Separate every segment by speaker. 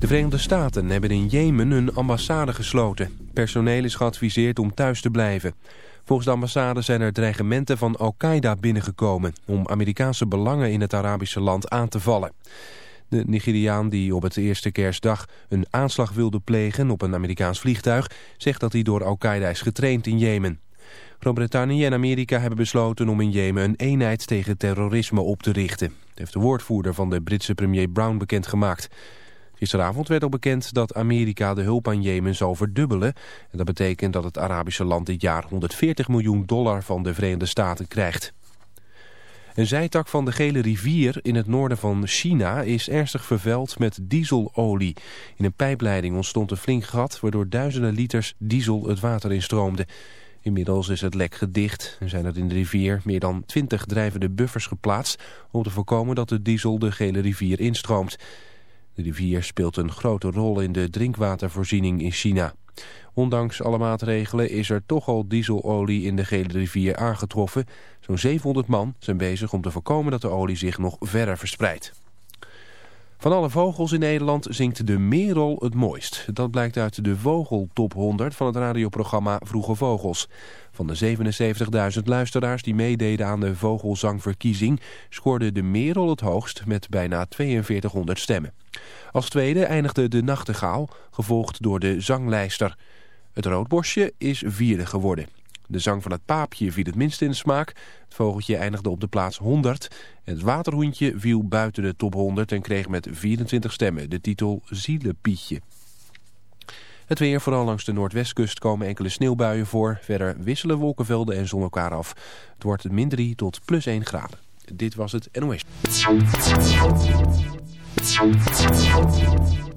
Speaker 1: De Verenigde Staten hebben in Jemen hun ambassade gesloten. Personeel is geadviseerd om thuis te blijven. Volgens de ambassade zijn er dreigementen van Al-Qaeda binnengekomen... om Amerikaanse belangen in het Arabische land aan te vallen. De Nigeriaan die op het eerste kerstdag een aanslag wilde plegen op een Amerikaans vliegtuig... zegt dat hij door Al-Qaeda is getraind in Jemen. Groot-Brittannië en Amerika hebben besloten om in Jemen een eenheid tegen terrorisme op te richten. Heeft de woordvoerder van de Britse premier Brown bekendgemaakt. Gisteravond werd al bekend dat Amerika de hulp aan Jemen zal verdubbelen. En dat betekent dat het Arabische land dit jaar 140 miljoen dollar van de Verenigde Staten krijgt. Een zijtak van de Gele Rivier in het noorden van China is ernstig vervuild met dieselolie. In een pijpleiding ontstond een flink gat waardoor duizenden liters diesel het water instroomde. Inmiddels is het lek gedicht en zijn er in de rivier meer dan 20 drijvende buffers geplaatst... om te voorkomen dat de diesel de Gele Rivier instroomt. De rivier speelt een grote rol in de drinkwatervoorziening in China. Ondanks alle maatregelen is er toch al dieselolie in de Gele Rivier aangetroffen. Zo'n 700 man zijn bezig om te voorkomen dat de olie zich nog verder verspreidt. Van alle vogels in Nederland zingt de merel het mooist. Dat blijkt uit de Vogeltop 100 van het radioprogramma Vroege Vogels. Van de 77.000 luisteraars die meededen aan de vogelzangverkiezing... scoorde de merel het hoogst met bijna 4200 stemmen. Als tweede eindigde de nachtegaal, gevolgd door de zanglijster. Het roodborstje is vierde geworden. De zang van het paapje viel het minst in de smaak. Het vogeltje eindigde op de plaats 100. En het waterhoentje viel buiten de top 100 en kreeg met 24 stemmen de titel Zielepietje. Het weer, vooral langs de noordwestkust komen enkele sneeuwbuien voor. Verder wisselen wolkenvelden en zon elkaar af. Het wordt min 3 tot plus 1 graden. Dit was het NOS.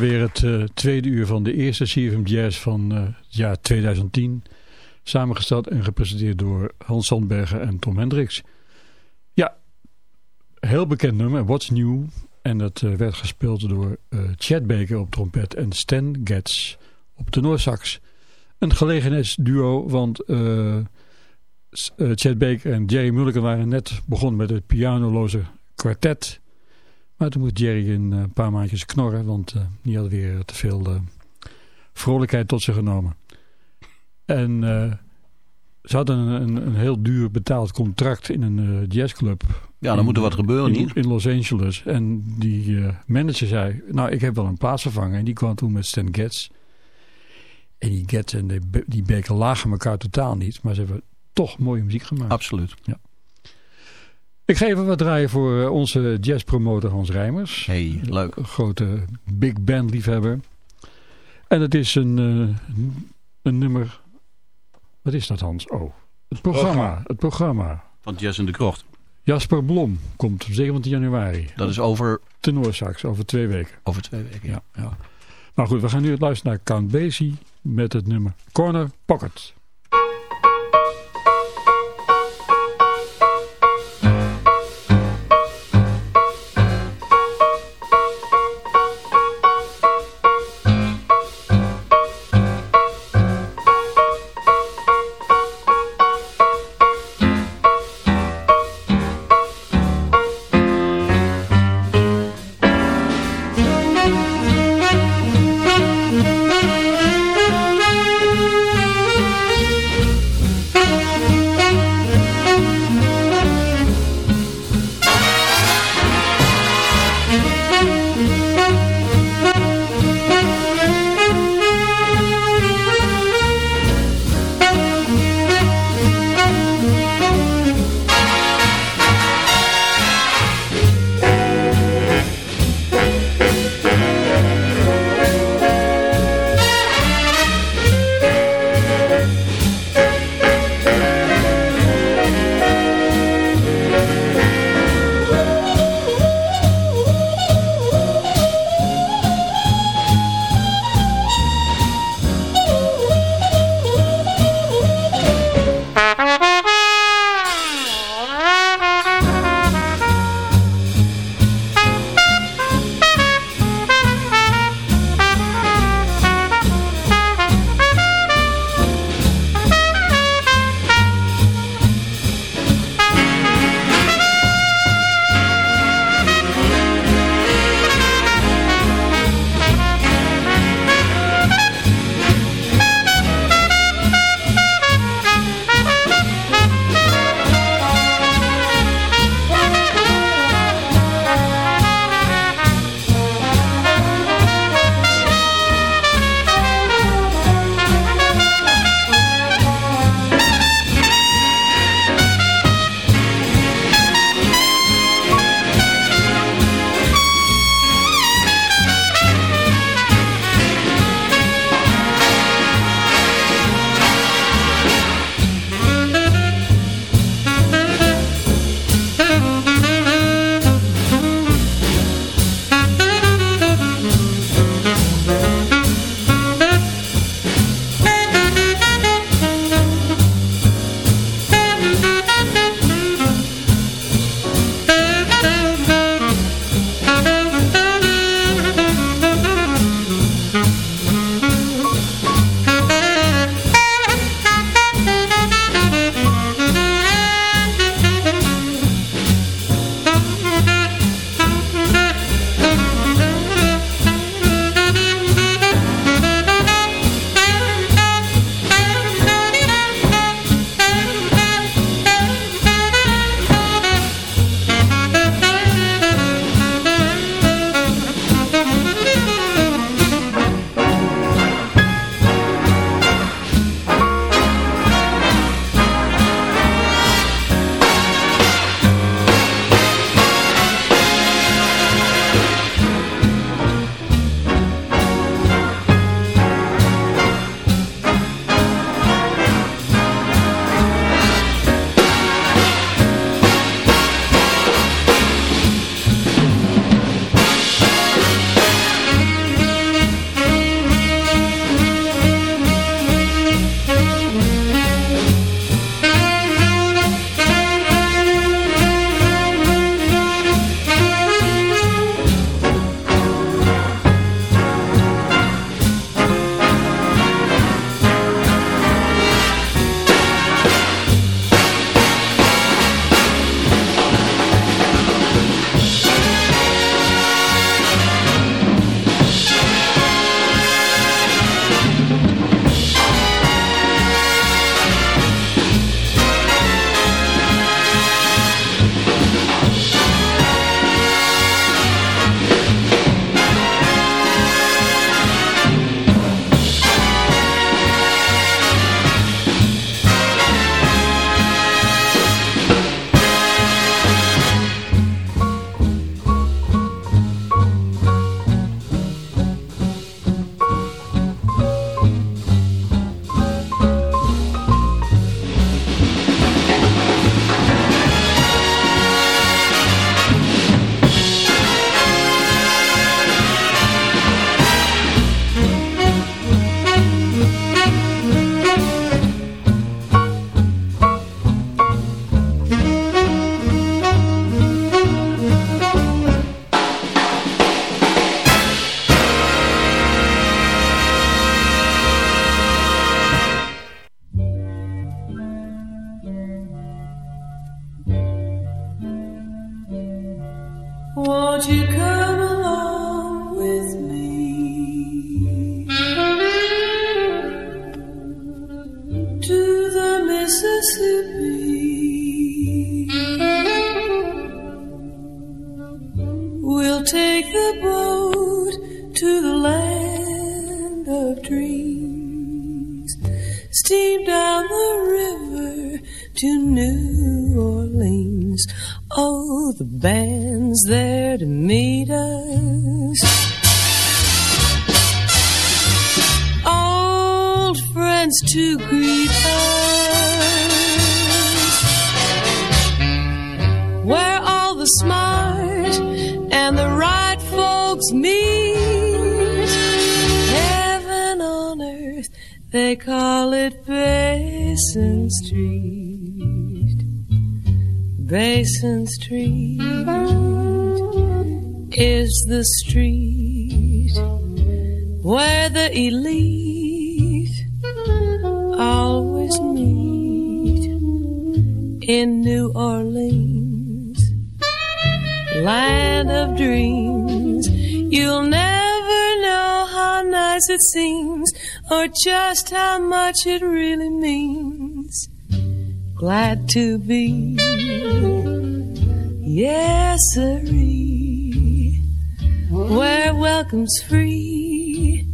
Speaker 2: Alweer het uh, tweede uur van de eerste CFM Jazz van uh, het jaar 2010. Samengesteld en gepresenteerd door Hans Sandbergen en Tom Hendricks. Ja, heel bekend nummer, What's New. En dat uh, werd gespeeld door Chad Baker op trompet en Stan Getz op tenorsax. Een gelegenheidsduo, want Chad Baker en Jerry Mulliken waren net begonnen met het pianoloze kwartet... Maar toen moest Jerry een uh, paar maandjes knorren, want uh, die had weer te veel uh, vrolijkheid tot zich genomen. En ze hadden een, een, een, heel duur betaald contract in een jazzclub.
Speaker 3: Ja, dan moet er wat gebeuren
Speaker 2: in, in Los Angeles. En die manager zei, nou ik heb wel een plaatsvervanger. En die kwam toen met Stan Getz. En die Getz en die, die Baker lagen elkaar totaal niet. Maar ze hebben toch mooie muziek gemaakt.
Speaker 3: Absoluut.
Speaker 2: Ja. Ik ga even wat draaien voor eh, onze jazzpromotor Hans Rijmers.
Speaker 3: Hey, leuk.
Speaker 2: Een grote big band liefhebber. En het is een, uh, een nummer... Wat is dat Hans? Oh, het programma. Het programma.
Speaker 3: Van Jazz in de Krocht.
Speaker 2: Jasper Blom komt op 17 januari.
Speaker 3: Dat is over...
Speaker 2: Tenorsax, over twee weken.
Speaker 3: Over twee weken,
Speaker 2: ja. ja. Nou goed, we gaan nu luisteren naar Count Basie met het nummer Corner Pocket.
Speaker 4: Mississippi? We'll take the boat to the land of dreams, steam down the river to New Orleans. Oh, the band's there to meet us. They call it Basin Street. Basin Street is the street where the elite always meet in New Orleans, land of dreams. You'll never know how nice it seems or just how much it really means glad to be. Yes, sirree, where welcome's free,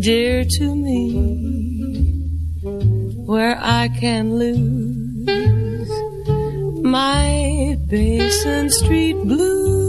Speaker 4: dear to me, where I can lose my Basin Street blues.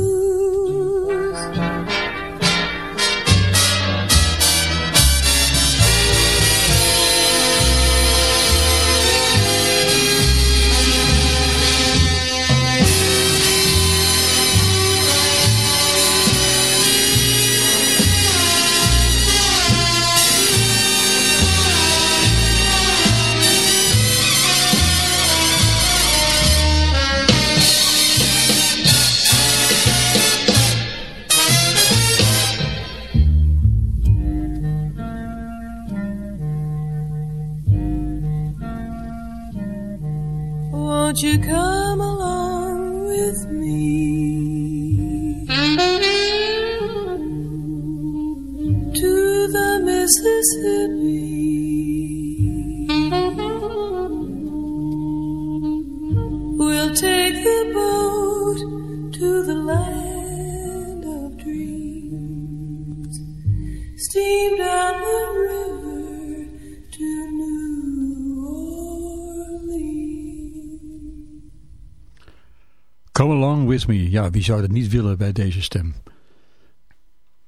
Speaker 4: Me.
Speaker 2: Ja, wie zou dat niet willen bij deze stem?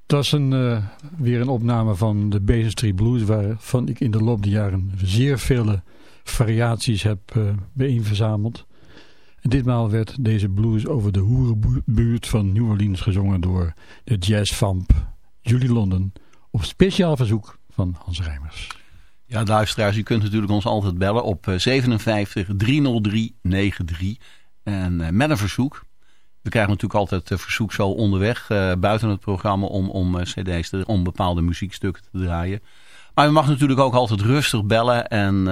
Speaker 2: Dat is een, eh, weer een opname van de Basin Street Blues... waarvan ik in de loop der jaren zeer vele variaties heb uh, bijeenverzameld. En ditmaal werd deze blues over de hoerenbuurt van New Orleans gezongen... door de jazzvamp Julie London... op speciaal verzoek van Hans Rijmers.
Speaker 3: Ja, luisteraars, u kunt natuurlijk ons altijd bellen op 57 303 93... En uh, met een verzoek. We krijgen natuurlijk altijd uh, verzoek zo onderweg uh, buiten het programma om, om cd's, te, om bepaalde muziekstukken te draaien. Maar u mag natuurlijk ook altijd rustig bellen en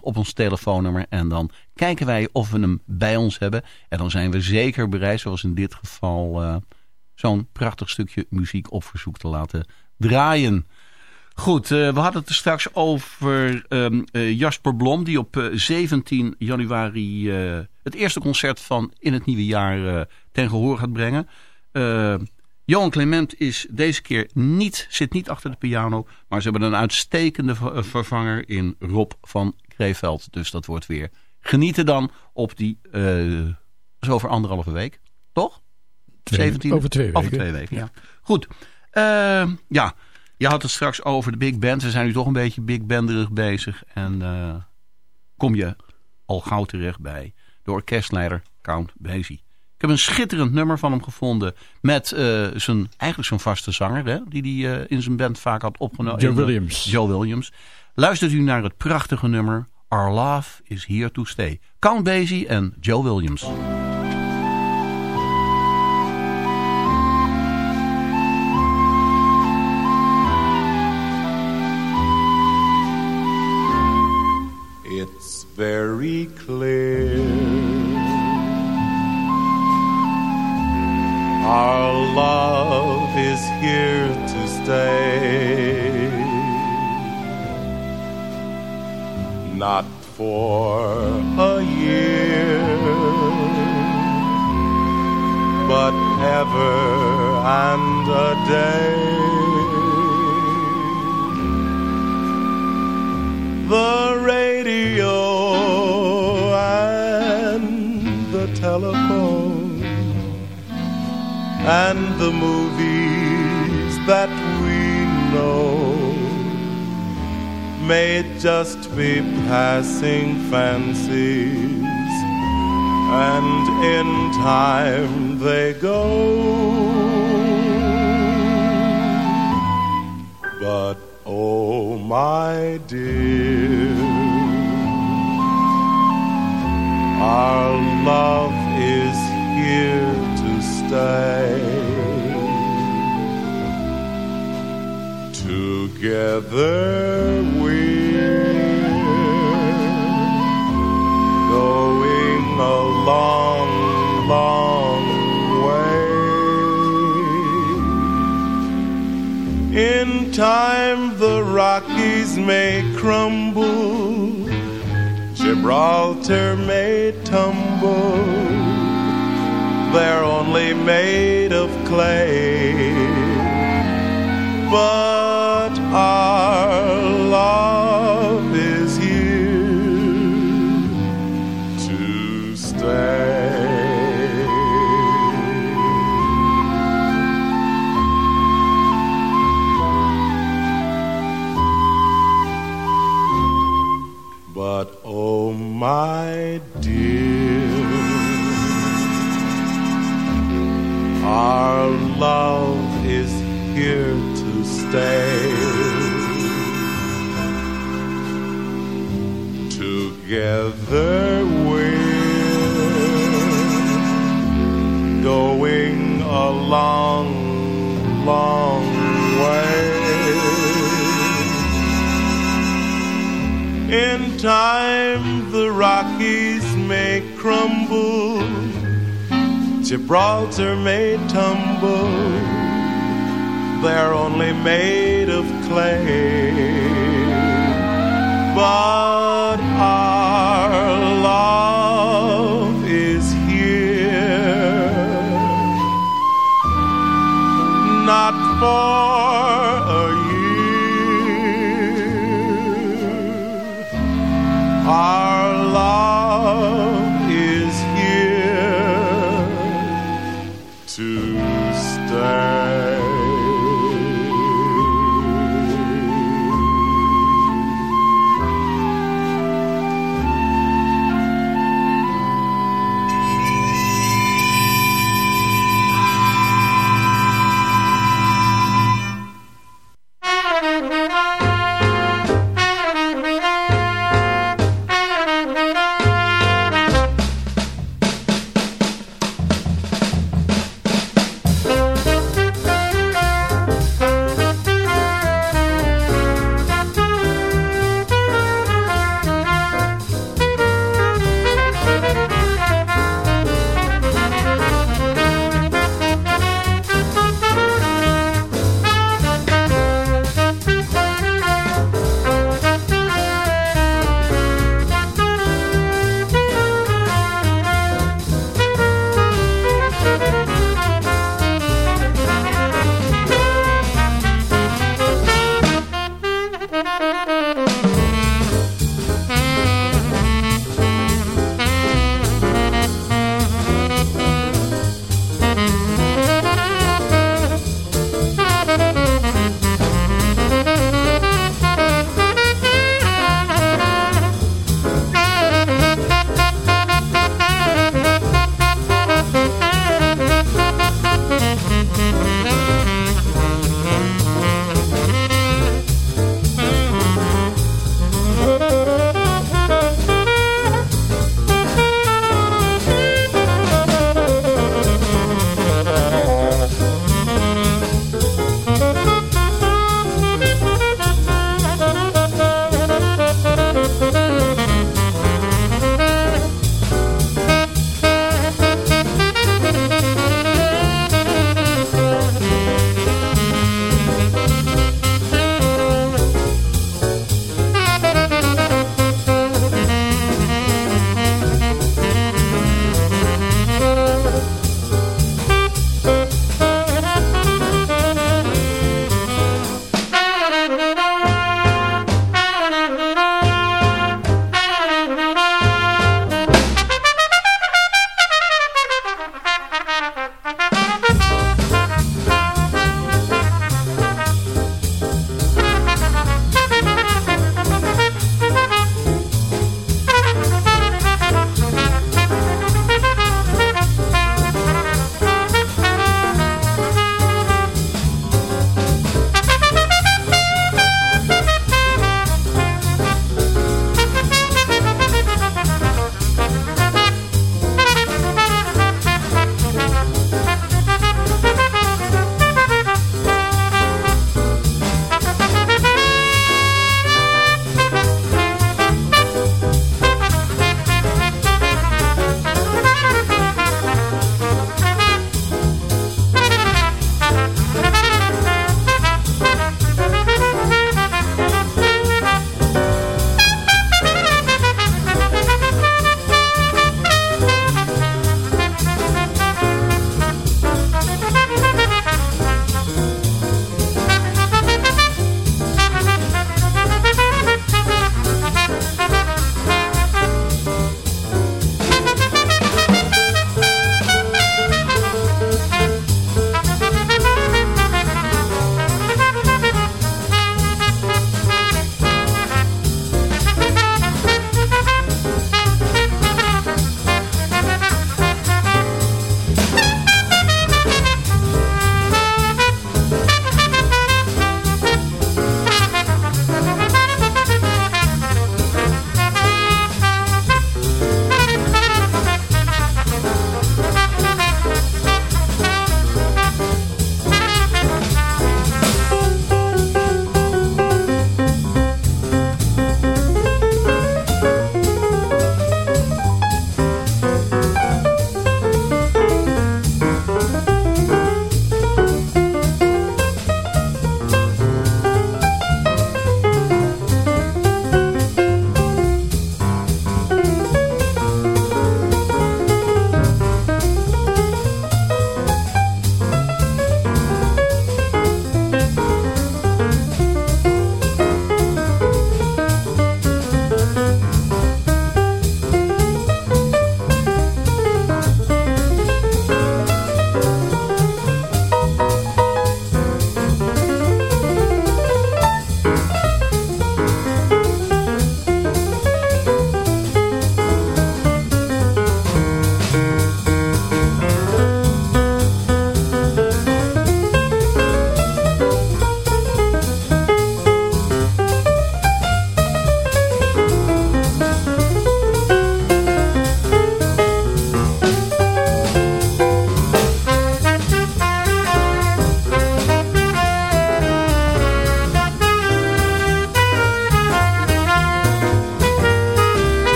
Speaker 3: op ons telefoonnummer. En dan kijken wij of we hem bij ons hebben. En dan zijn we zeker bereid, zoals in dit geval, zo'n prachtig stukje muziek op verzoek te laten draaien. Goed, we hadden het er straks over uh, Jasper Blom, die op uh, 17 januari het eerste concert van In het Nieuwe Jaar ten gehoor gaat brengen. Johan Clement is deze keer niet, zit niet achter de piano, maar ze hebben een uitstekende vervanger in Rob van Kreeveld. Dus dat wordt weer genieten dan op die, zo over anderhalve week, toch?
Speaker 2: Twee, 17, over twee weken.
Speaker 3: Over twee weken, ja. Goed, ja... Je had het straks over de big band. We zijn nu toch een beetje big banderig bezig. En uh, kom je al gauw terecht bij de orkestleider Count Basie. Ik heb een schitterend nummer van hem gevonden. Met uh, zijn, eigenlijk zijn vaste zanger. Hè, die hij uh, in zijn band vaak had opgenomen.
Speaker 2: Joe Williams.
Speaker 3: Joe Williams. Luistert u naar het prachtige nummer Our Love is Here to Stay. Count Basie en Joe Williams.
Speaker 5: It's very clear Our love is here to stay. Not for a year, but ever and a day. The radio and the movies that we know may just be passing fancies, and in time they go. But oh, my dear, our love Together we're going a long, long way. In time, the Rockies may crumble, Gibraltar may tumble. They're only made of clay. But our love our love is here to stay. Together we're going a long, long way. In time, the Rockies may crumble, Gibraltar may tumble they're only made of clay. But our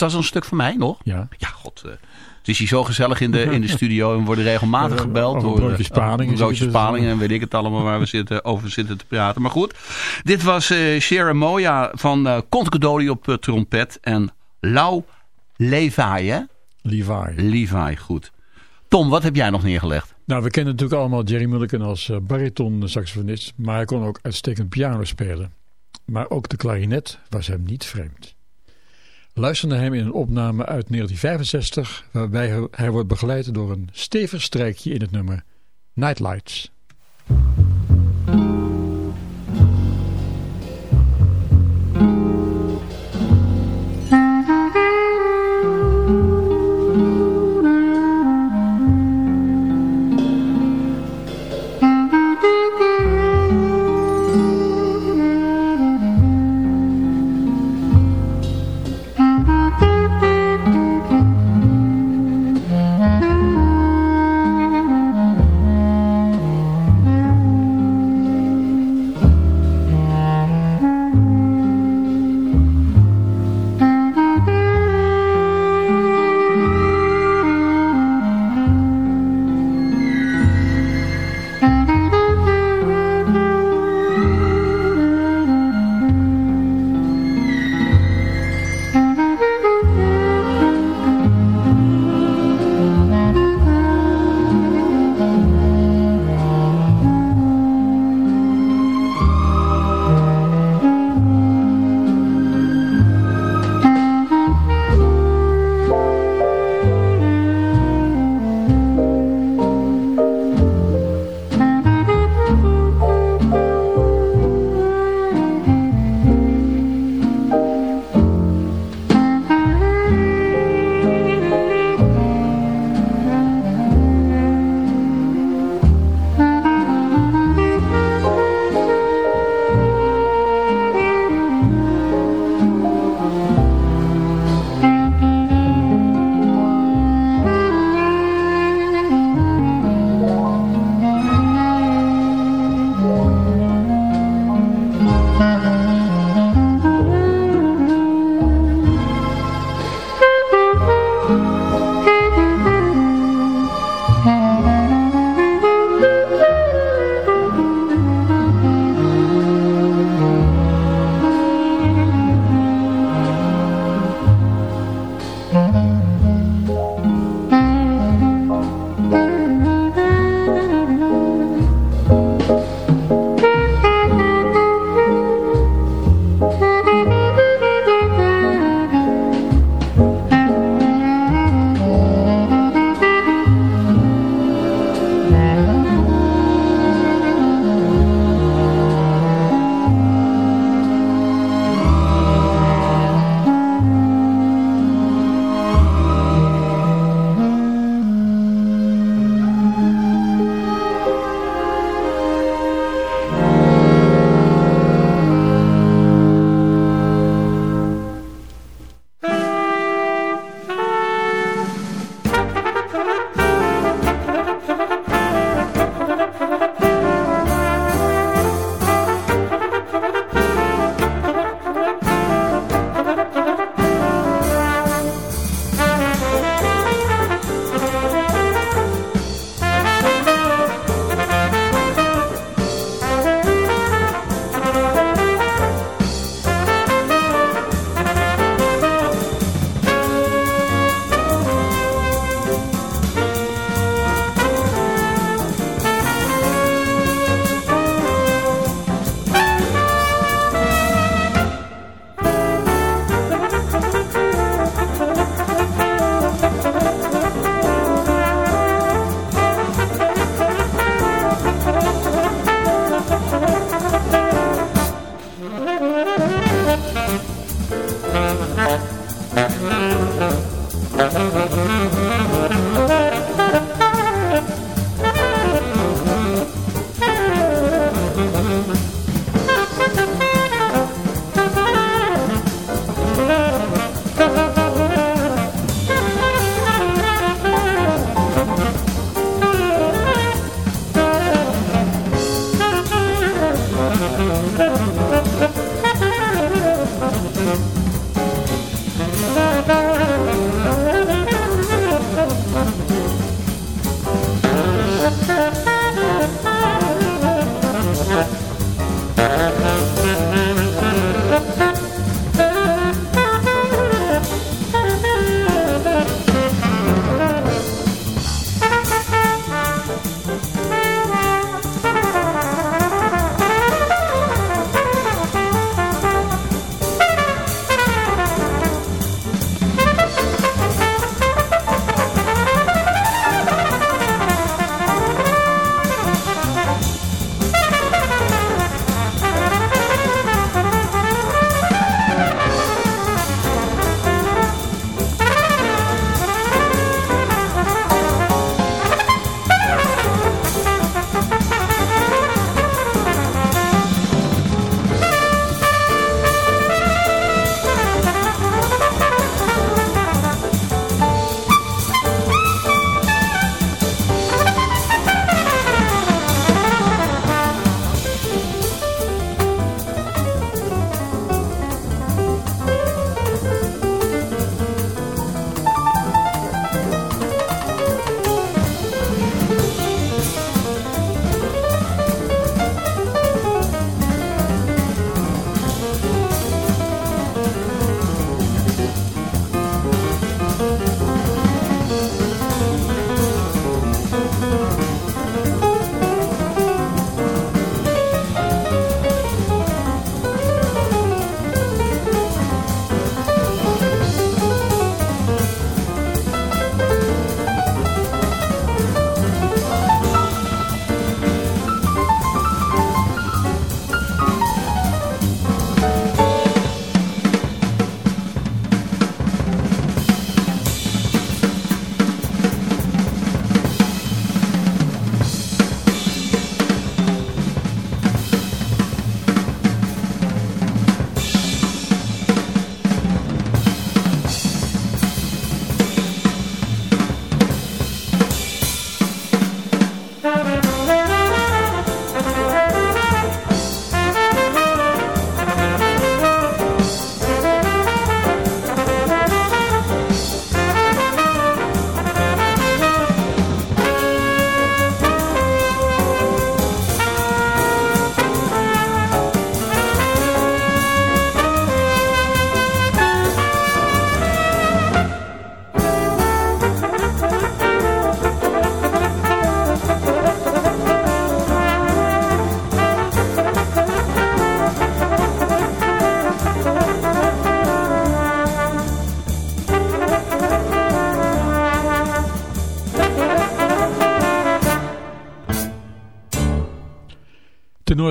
Speaker 2: Ja,
Speaker 3: Is dat zo'n stuk van mij nog?
Speaker 2: ja.
Speaker 3: Ja, god. eh, het is hier zo gezellig in de, in de studio. En we worden regelmatig gebeld. door,
Speaker 2: broodjes
Speaker 3: eh,
Speaker 2: zitten ze-
Speaker 3: Palingen en weet ik het allemaal waar we zitten, over zitten te praten. Maar goed, dit was eh Sharon Moya van uh, op trompet. En Lau Levi, hè?
Speaker 2: Levi.
Speaker 3: Levi, goed. Tom, wat heb jij nog neergelegd?
Speaker 2: Nou, we kennen natuurlijk allemaal Jerry Mulliken als bariton saxofonist, maar hij kon ook uitstekend piano spelen. Maar ook de klarinet was hem niet vreemd. Luister naar hem in een opname uit 1965, waarbij hij- wordt begeleid door een stevig strijkje in het nummer Nightlights.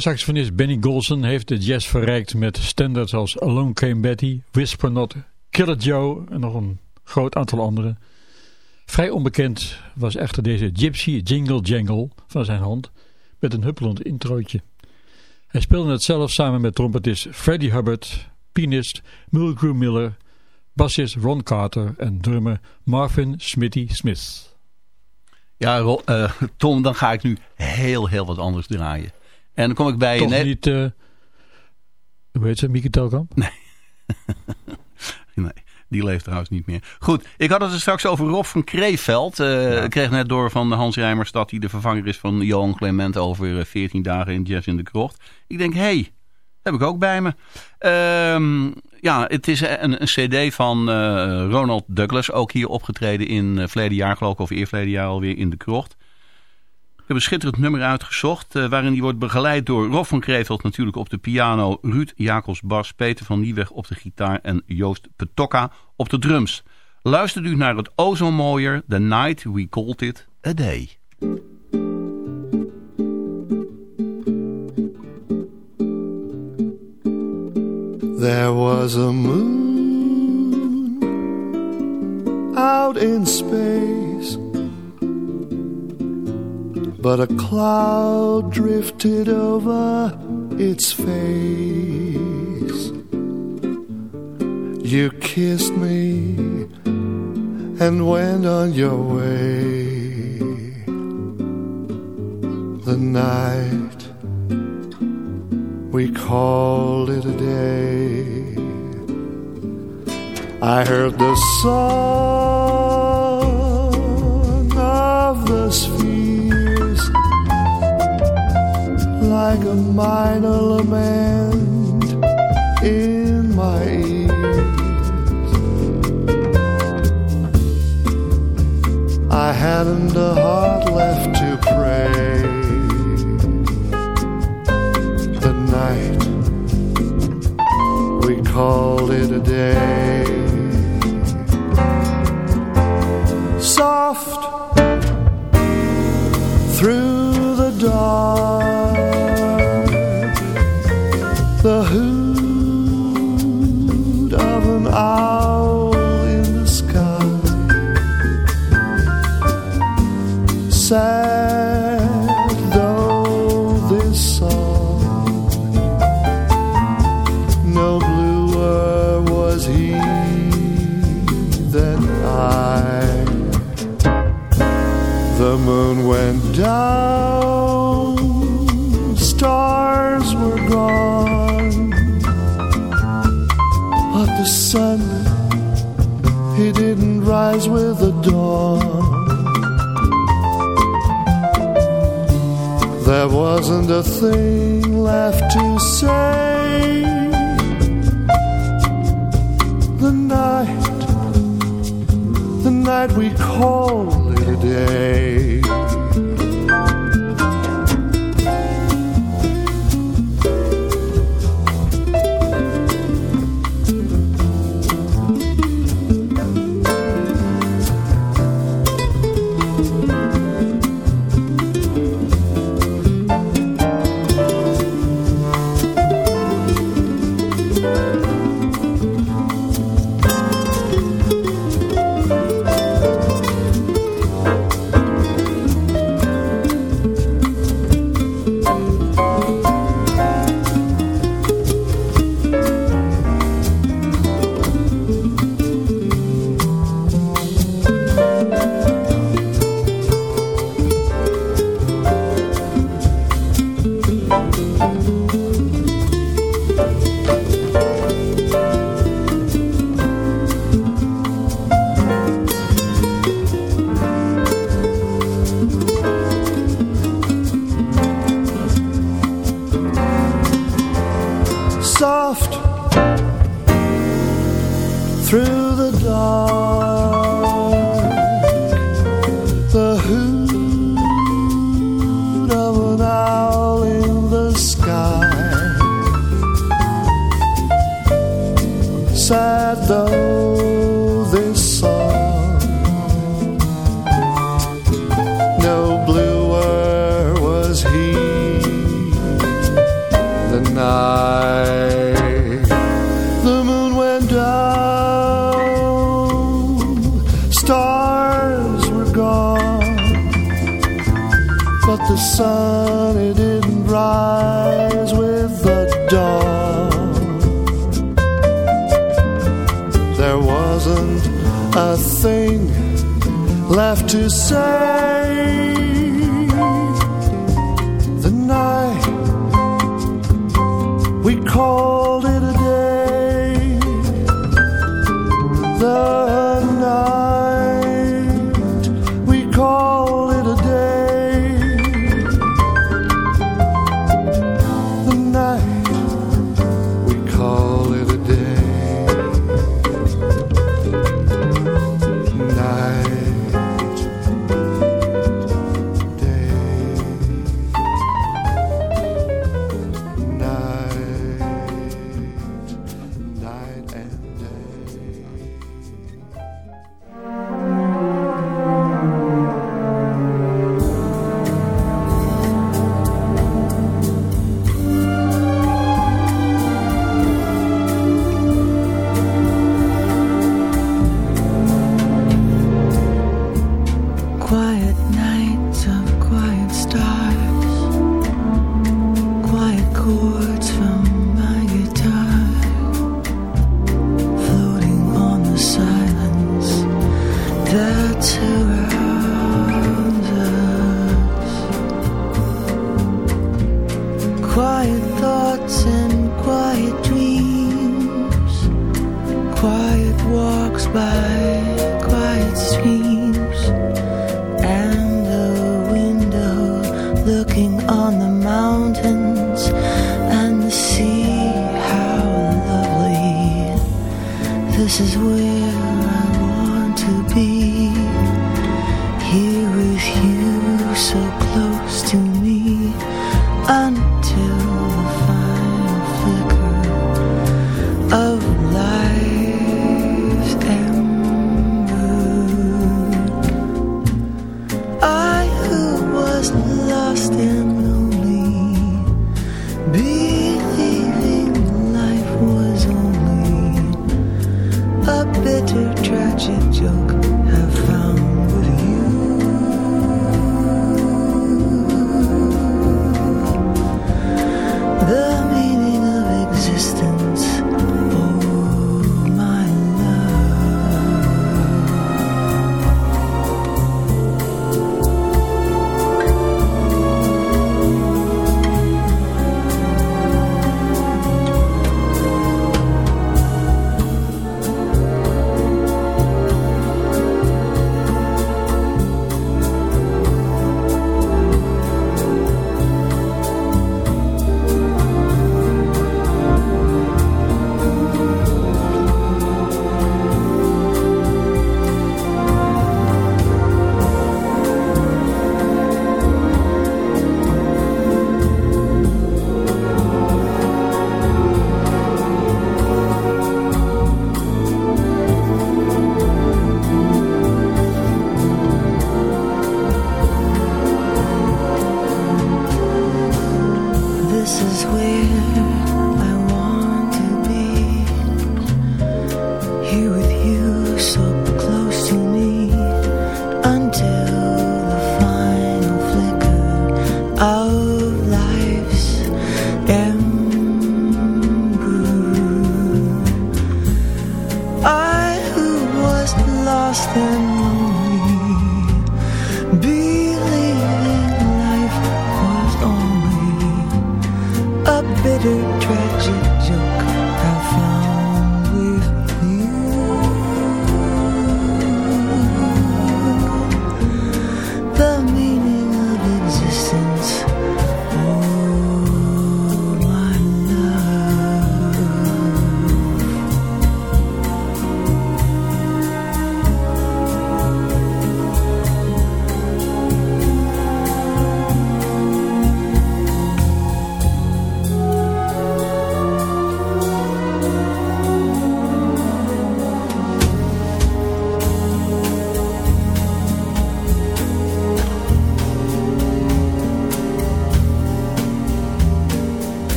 Speaker 2: Saxofonist Benny Golson heeft de jazz verrijkt met standards als Alone Came Betty, Whisper Not, Killer Joe en nog een groot aantal andere. Vrij onbekend was echter deze Gypsy Jingle Jangle van zijn hand met een huppelend introotje. Hij speelde het zelf samen met trompetist Freddie Hubbard, pianist Mulgrew Miller, bassist Ron Carter en drummer Marvin Smitty Smith.
Speaker 3: Ja, uh, Tom, dan ga ik nu heel, heel wat anders draaien. En dan kom ik bij...
Speaker 2: Toch net... niet... Uh, hoe heet ze? Mieke Telkamp?
Speaker 3: Nee. nee. Die leeft trouwens niet meer. Goed, ik had het er straks over Rob van Kreeveld. Uh, Ik kreeg net door van Hans Rijmers dat hij de vervanger is van Johan Clement over 14 eh, dagen in Jazz in de Krocht. Ik denk, hé, hey, heb ik ook bij me. Uh, ja, het is een, een cd van uh, Ronald Douglas. Ook hier opgetreden in uh, verleden jaar geloof ik, of eerverleden jaar alweer in de Krocht. We hebben schitterend nummer uitgezocht. Uh, waarin die wordt begeleid door Rob van Kreveld natuurlijk op de piano. Ruud Jacobs bas, Peter van Nieweg op de gitaar en Joost Petokka op de drums. Luister u naar het o zo mooier The Night We Called It A Day.
Speaker 6: There was a moon out in space but a cloud drifted over its face. You kissed me and went on your way. The night we called it a day. I heard the song like a minor lament in my ears. I hadn't a heart left to pray. The night we called it a day. nothing left to say. The night, the night we call it a day.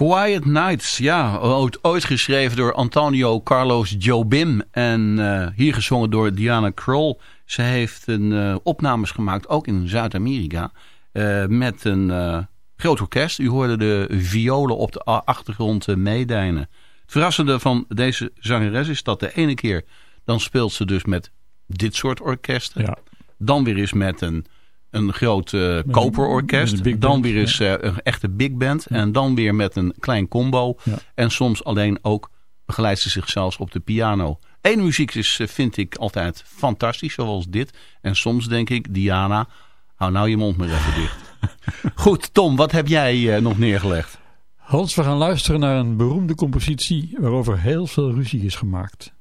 Speaker 7: Quiet Nights,
Speaker 3: ja, ooit, ooit geschreven door Antonio Carlos Jobim en uh, hier gezongen door Diana Kroll. Ze heeft een uh, opnames gemaakt, ook in Zuid-Amerika, uh, met een groot orkest. U hoorde de violen op de achtergrond meedijnen. Het verrassende van deze zangeres is dat de ene keer, dan speelt ze dus met dit soort orkesten. Ja. Dan weer eens met een een groot uh, koperorkest. Dan weer eens uh, een echte big band. En dan weer met een klein combo. En soms alleen ook begeleidt ze zichzelf op de piano. Eén muziek is, eh, vind ik altijd fantastisch, zoals dit. En soms denk ik, Diana, hou nou je mond maar even dicht. Goed, Tom, wat heb jij nog neergelegd?
Speaker 2: Hans, we gaan luisteren naar een beroemde compositie waarover heel veel ruzie is gemaakt.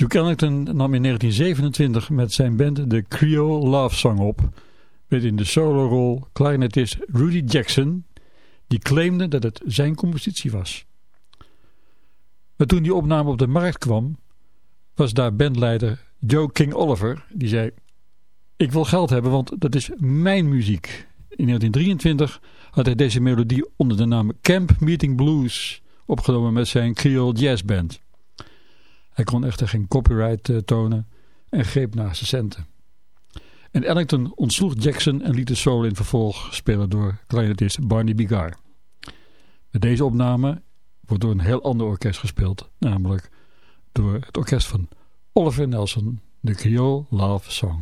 Speaker 2: Duke Ellington nam in 1927 met zijn band de Creole Love Song op. Met in de solorol clarinetist Rudy Jackson, die claimde dat het zijn compositie was. Maar toen die opname op de markt kwam, was daar bandleider Joe King Oliver, die zei... Ik wil geld hebben, want dat is mijn muziek. In 1923 had hij deze melodie onder de naam Camp Meeting Blues opgenomen met zijn Creole Jazz Band. Hij kon echter geen copyright uh, tonen en greep naar zijn centen. En Ellington ontsloeg Jackson en liet de solo in vervolg spelen door clarinetist Barney Bigar. Met deze opname wordt door een heel ander orkest gespeeld, namelijk door het orkest van Oliver Nelson, de Creole Love Song.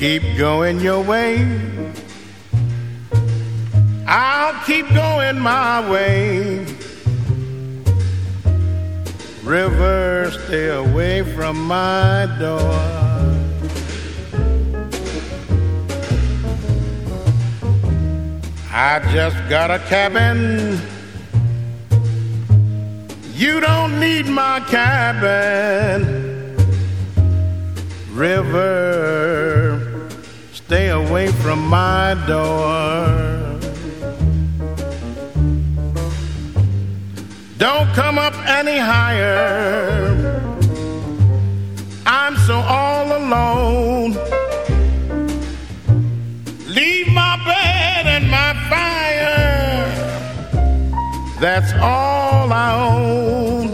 Speaker 8: Keep going your way. I'll keep going my way. River, stay away from my door. I just got a cabin. You don't need my cabin river, stay away from my door. Don't come up any higher. I'm so all alone. Leave my bed and my fire. That's all I own.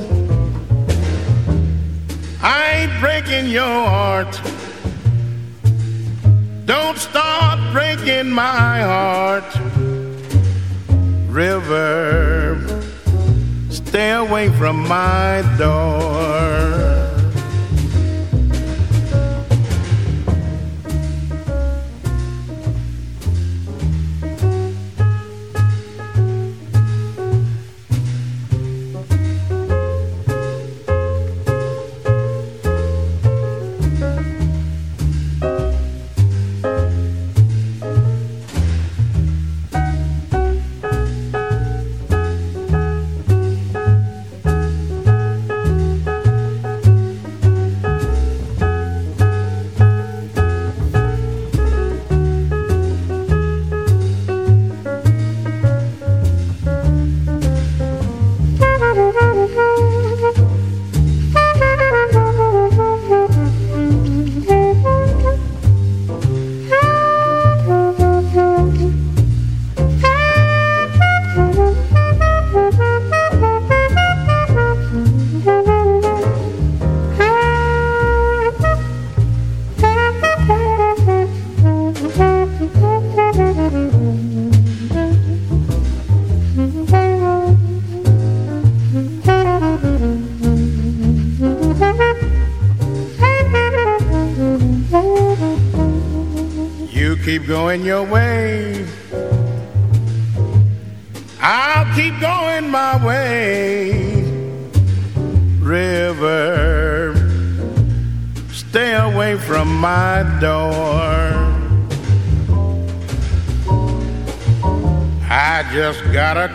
Speaker 8: I ain't breaking your heart. Don't start breaking my heart. River, stay away from my door.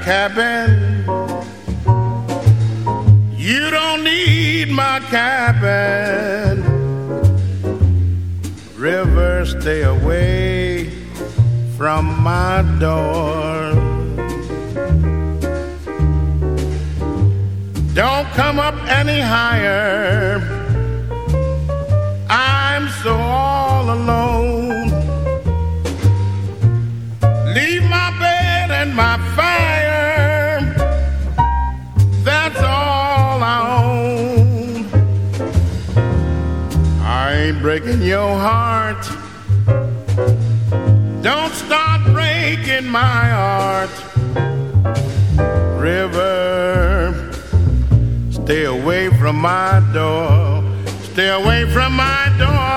Speaker 8: Cabin. You don't need my cabin. River, stay away from my door. Don't come up any higher. I'm so all alone. Heart. Don't start breaking my heart. River, stay away from my door. Stay away from my door.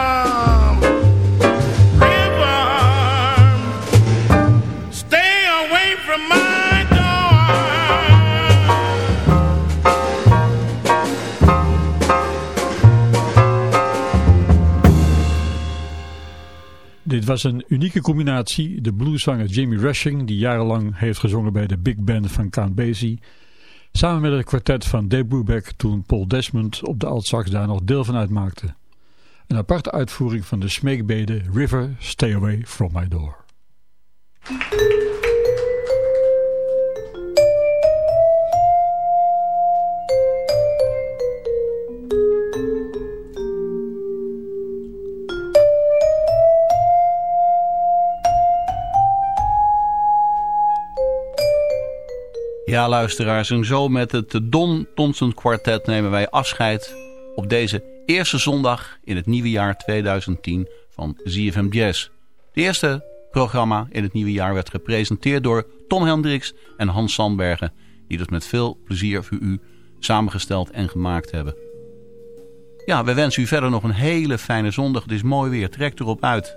Speaker 2: Dit was een unieke combinatie. De blueszanger Jamie Rushing, die jarenlang heeft gezongen bij de big band van Count Basie. Samen met het kwartet van Dave Brubeck toen Paul Desmond op de altsax daar nog deel van uitmaakte. Een aparte uitvoering van de smeekbede River Stay Away From My Door.
Speaker 3: Ja, luisteraars, en zo met het Don Thompson Quartet nemen wij afscheid op deze eerste zondag in het nieuwe jaar 2010 van ZFM Jazz. Het eerste programma in het nieuwe jaar werd gepresenteerd door Tom Hendricks en Hans Sandbergen, die dat met veel plezier voor u samengesteld en gemaakt hebben. ja, we wensen u verder nog een hele fijne zondag. Het is mooi weer, trek erop uit.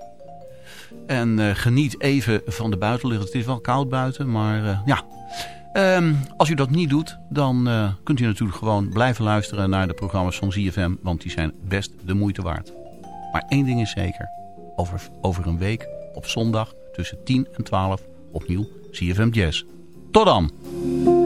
Speaker 3: En uh, geniet even van de buitenlucht. Het is wel koud buiten, maar uh, ja. Um, als u dat niet doet, dan uh, kunt u natuurlijk gewoon blijven luisteren naar de programma's van ZFM. Want die zijn best de moeite waard. Maar één ding is zeker. Over, over een week op zondag tussen 10 en 12 opnieuw ZFM Jazz. Tot dan!